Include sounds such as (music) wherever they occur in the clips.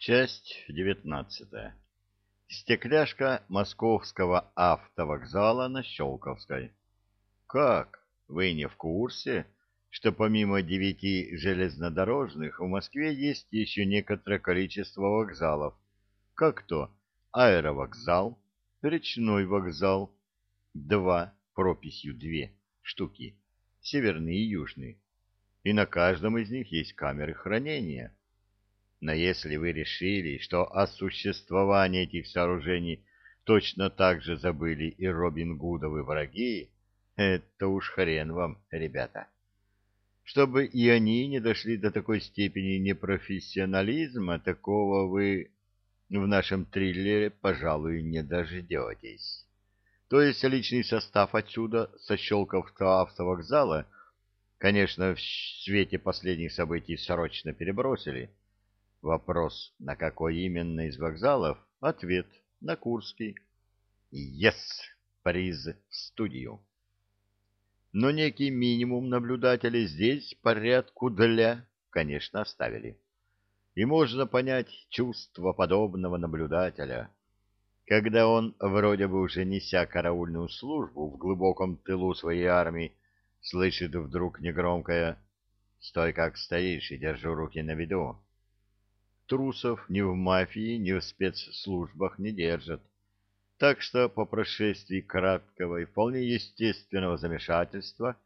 Часть девятнадцатая. Стекляшка московского автовокзала на Щелковской. Как? Вы не в курсе, что помимо девяти железнодорожных в Москве есть еще некоторое количество вокзалов? Как то аэровокзал, речной вокзал, два, прописью две штуки, северный и южный. И на каждом из них есть камеры хранения. Но если вы решили, что о существовании этих сооружений точно так же забыли и Робин Гудовы враги, это уж хрен вам, ребята. Чтобы и они не дошли до такой степени непрофессионализма, такого вы в нашем триллере, пожалуй, не дождетесь. То есть личный состав отсюда, со Щелковского автовокзала, конечно, в свете последних событий срочно перебросили, Вопрос, на какой именно из вокзалов? Ответ, на Курский. Yes! Приз в студию. Но некий минимум наблюдателей здесь порядку для, конечно, оставили. И можно понять чувство подобного наблюдателя, когда он, вроде бы уже неся караульную службу в глубоком тылу своей армии, слышит вдруг негромкое «Стой, как стоишь, и держу руки на виду» трусов ни в мафии, ни в спецслужбах не держат. Так что по прошествии краткого и вполне естественного замешательства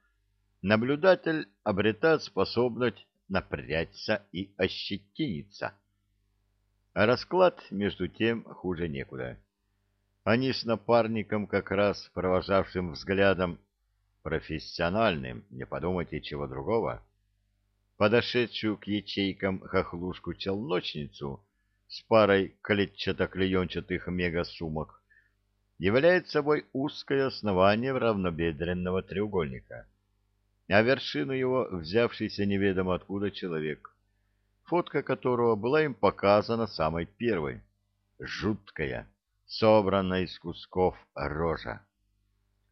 наблюдатель обретает способность напрячься и ощетиниться. А расклад, между тем, хуже некуда. Они с напарником, как раз провожавшим взглядом профессиональным, не подумайте чего другого, подошедшую к ячейкам хохлушку-челночницу с парой клетчато-клеенчатых мегасумок, является собой узкое основание равнобедренного треугольника, а вершину его взявшийся неведомо откуда человек, фотка которого была им показана самой первой, жуткая, собранная из кусков рожа,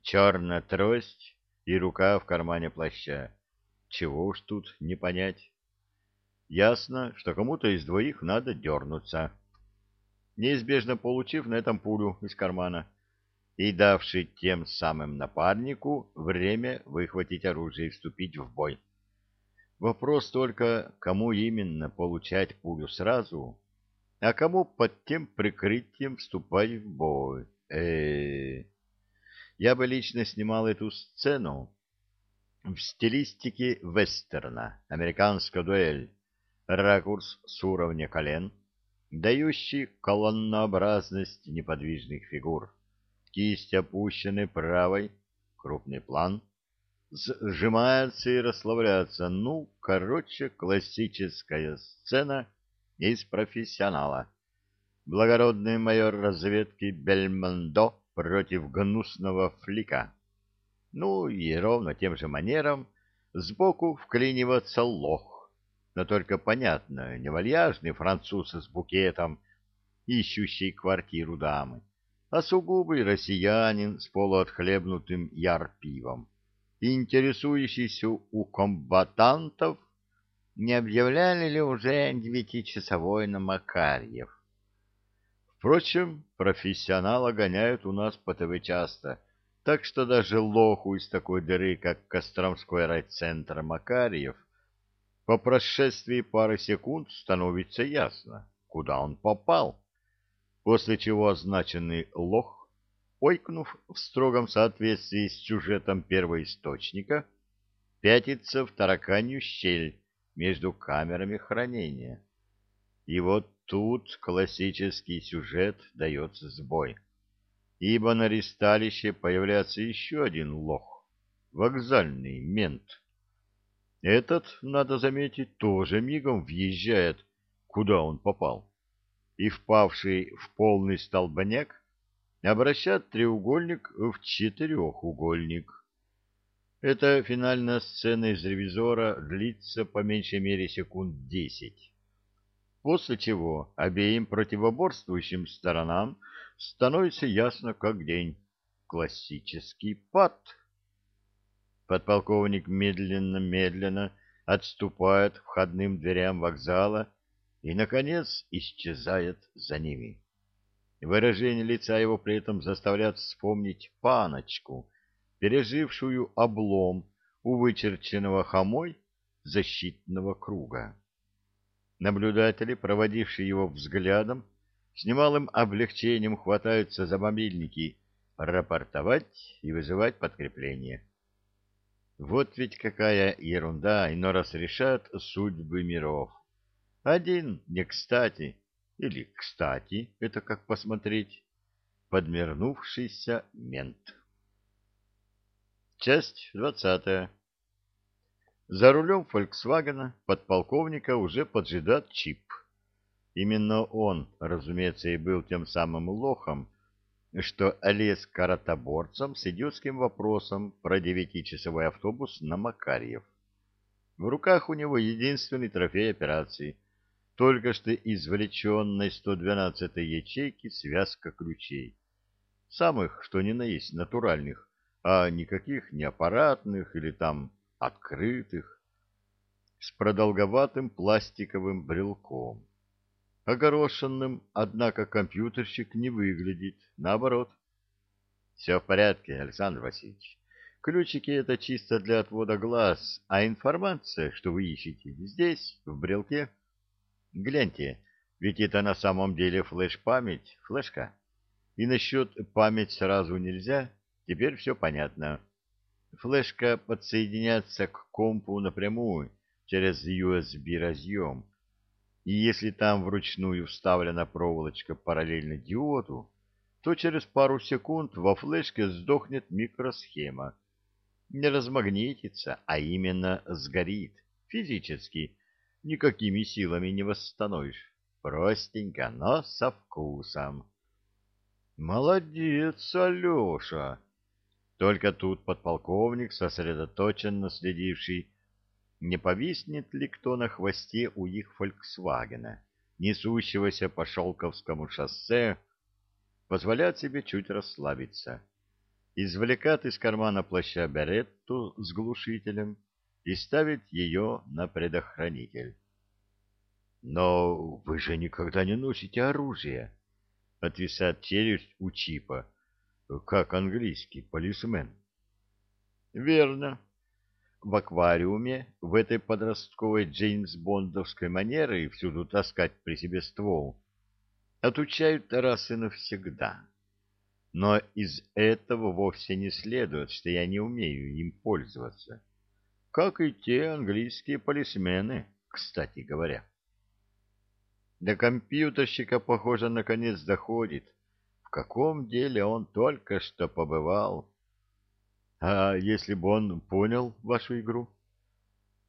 черная трость и рука в кармане плаща чего уж тут не понять. Ясно, что кому-то из двоих надо дернуться, неизбежно получив на этом пулю из кармана и давший тем самым напарнику время выхватить оружие и вступить в бой. Вопрос только, кому именно получать пулю сразу, а кому под тем прикрытием вступать в бой. Э, -э, -э. Я бы лично снимал эту сцену, в стилистике вестерна, американская дуэль, ракурс с уровня колен, дающий колоннообразность неподвижных фигур, кисть опущенной правой, крупный план, сжимается и расслабляется, ну, короче, классическая сцена из профессионала. Благородный майор разведки Бельмондо против гнусного флика. Ну и ровно тем же манером сбоку вклинивается лох, но только понятно, не вальяжный француз с букетом, ищущий квартиру дамы, а сугубый россиянин с полуотхлебнутым яр-пивом, интересующийся у комбатантов, не объявляли ли уже девятичасовой на Макарьев. Впрочем, профессионала гоняют у нас по ТВ часто — так что даже лоху из такой дыры, как Костромской райцентр Макарьев, по прошествии пары секунд становится ясно, куда он попал, после чего означенный лох, ойкнув в строгом соответствии с сюжетом первоисточника, пятится в тараканью щель между камерами хранения. И вот тут классический сюжет дается сбой ибо на ристалище появляется еще один лох, вокзальный мент. Этот, надо заметить, тоже мигом въезжает, куда он попал, и, впавший в полный столбняк, обращает треугольник в четырехугольник. Эта финальная сцена из «Ревизора» длится по меньшей мере секунд десять, после чего обеим противоборствующим сторонам становится ясно как день. Классический пад. Подполковник медленно-медленно отступает к входным дверям вокзала и, наконец, исчезает за ними. Выражение лица его при этом заставляет вспомнить паночку, пережившую облом у вычерченного хомой защитного круга. Наблюдатели, проводившие его взглядом, с немалым облегчением хватаются за мобильники рапортовать и вызывать подкрепление. Вот ведь какая ерунда иной раз решает судьбы миров. Один не кстати, или кстати, это как посмотреть, подмернувшийся мент. Часть двадцатая. За рулем «Фольксвагена» подполковника уже поджидает чип. Именно он, разумеется, и был тем самым лохом, что лез каратоборцам с идиотским вопросом про девятичасовой автобус на Макарьев. В руках у него единственный трофей операции — только что извлеченной 112-й ячейки связка ключей. Самых, что ни на есть, натуральных, а никаких не аппаратных или там открытых, с продолговатым пластиковым брелком. Огорошенным, однако, компьютерщик не выглядит, наоборот. Все в порядке, Александр Васильевич. Ключики — это чисто для отвода глаз, а информация, что вы ищете, здесь, в брелке. Гляньте, ведь это на самом деле флеш-память, флешка. И насчет память сразу нельзя, теперь все понятно. Флешка подсоединяется к компу напрямую через USB-разъем. И если там вручную вставлена проволочка параллельно диоду, то через пару секунд во флешке сдохнет микросхема. Не размагнитится, а именно сгорит физически, никакими силами не восстановишь. Простенько, но со вкусом. Молодец, Алеша! Только тут подполковник, сосредоточенно следивший, не повиснет ли кто на хвосте у их «Фольксвагена», несущегося по Шелковскому шоссе, позволяет себе чуть расслабиться. Извлекает из кармана плаща беретту с глушителем, и ставить ее на предохранитель. «Но вы же никогда не носите оружие!» — отвисает челюсть у Чипа, как английский полисмен. «Верно. В аквариуме в этой подростковой Джеймс-Бондовской манере всюду таскать при себе ствол отучают раз и навсегда. Но из этого вовсе не следует, что я не умею им пользоваться как и те английские полисмены, кстати говоря. До компьютерщика, похоже, наконец доходит, в каком деле он только что побывал. А если бы он понял вашу игру?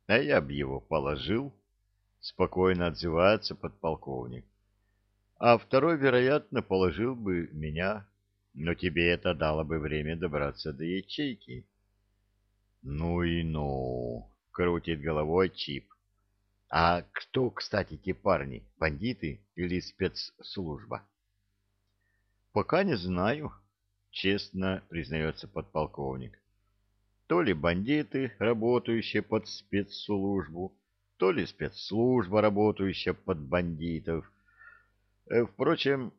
А я бы его положил, спокойно отзывается подполковник. А второй, вероятно, положил бы меня, но тебе это дало бы время добраться до ячейки. Ну и ну, крутит головой Чип. А кто, кстати, те парни, бандиты или спецслужба? Пока не знаю, честно признается подполковник. То ли бандиты, работающие под спецслужбу, то ли спецслужба, работающая под бандитов. Э, впрочем,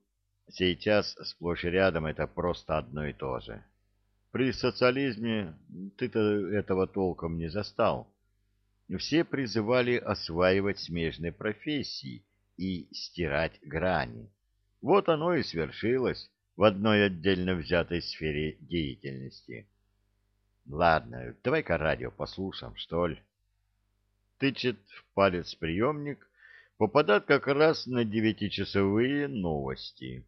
сейчас сплошь и рядом это просто одно и то же. При социализме ты-то этого толком не застал. Все призывали осваивать смежные профессии и стирать грани. Вот оно и свершилось в одной отдельно взятой сфере деятельности. Ладно, давай-ка радио послушаем, что ли. Тычет в палец приемник, попадает как раз на девятичасовые новости.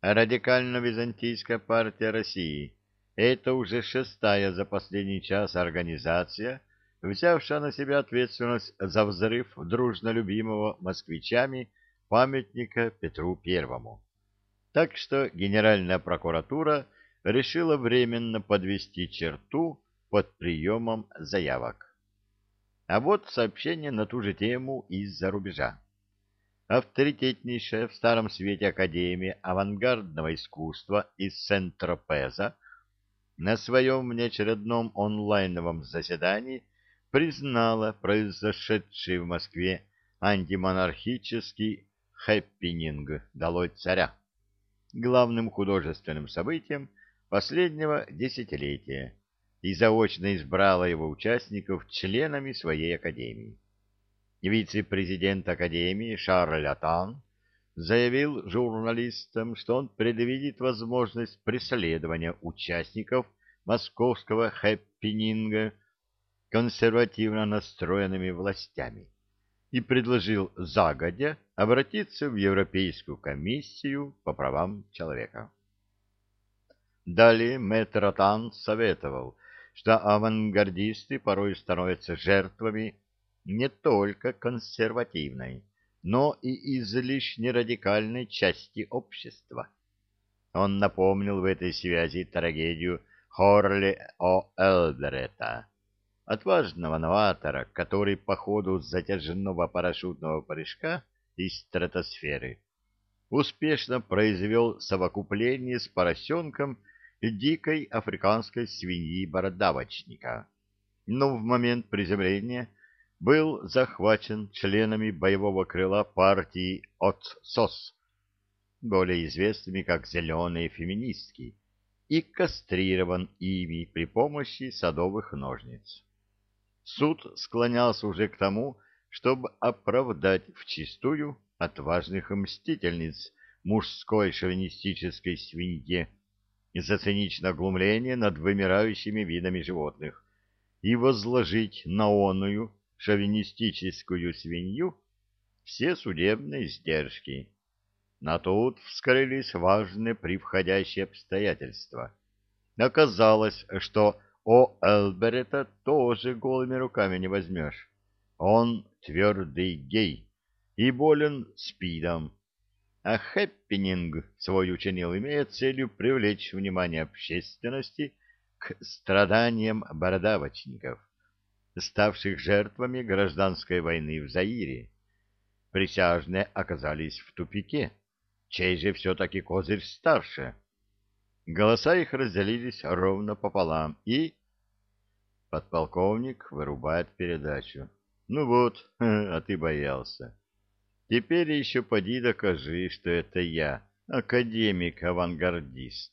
Радикально-византийская партия России — это уже шестая за последний час организация, взявшая на себя ответственность за взрыв дружно любимого москвичами памятника Петру Первому. Так что Генеральная прокуратура решила временно подвести черту под приемом заявок. А вот сообщение на ту же тему из-за рубежа. Авторитетнейшая в Старом Свете Академия авангардного искусства из Сент-Тропеза на своем внеочередном онлайновом заседании признала произошедший в Москве антимонархический хэппенинг «Долой царя», главным художественным событием последнего десятилетия и заочно избрала его участников членами своей академии. Вице-президент академии Шарль Атан заявил журналистам, что он предвидит возможность преследования участников московского хэппининга консервативно настроенными властями и предложил загодя обратиться в Европейскую комиссию по правам человека. Далее мэтр Атан советовал, что авангардисты порой становятся жертвами не только консервативной, но и излишне радикальной части общества. Он напомнил в этой связи трагедию Хорли О. Элдерета, отважного новатора, который по ходу затяжного парашютного прыжка из стратосферы успешно произвел совокупление с поросенком дикой африканской свиньи-бородавочника. Но в момент приземления был захвачен членами боевого крыла партии ОТСОС, более известными как «зеленые феминистки», и кастрирован ими при помощи садовых ножниц. Суд склонялся уже к тому, чтобы оправдать вчистую отважных мстительниц мужской шовинистической свинье за циничное глумление над вымирающими видами животных и возложить на оную шовинистическую свинью все судебные издержки. Но тут вскрылись важные привходящие обстоятельства. Оказалось, что о Элберета тоже голыми руками не возьмешь. Он твердый гей и болен спидом. А хэппенинг свой учинил, имея целью привлечь внимание общественности к страданиям бородавочников ставших жертвами гражданской войны в Заире. Присяжные оказались в тупике, чей же все-таки козырь старше. Голоса их разделились ровно пополам, и... Подполковник вырубает передачу. Ну вот, (laughs) а ты боялся. Теперь еще поди докажи, что это я, академик-авангардист.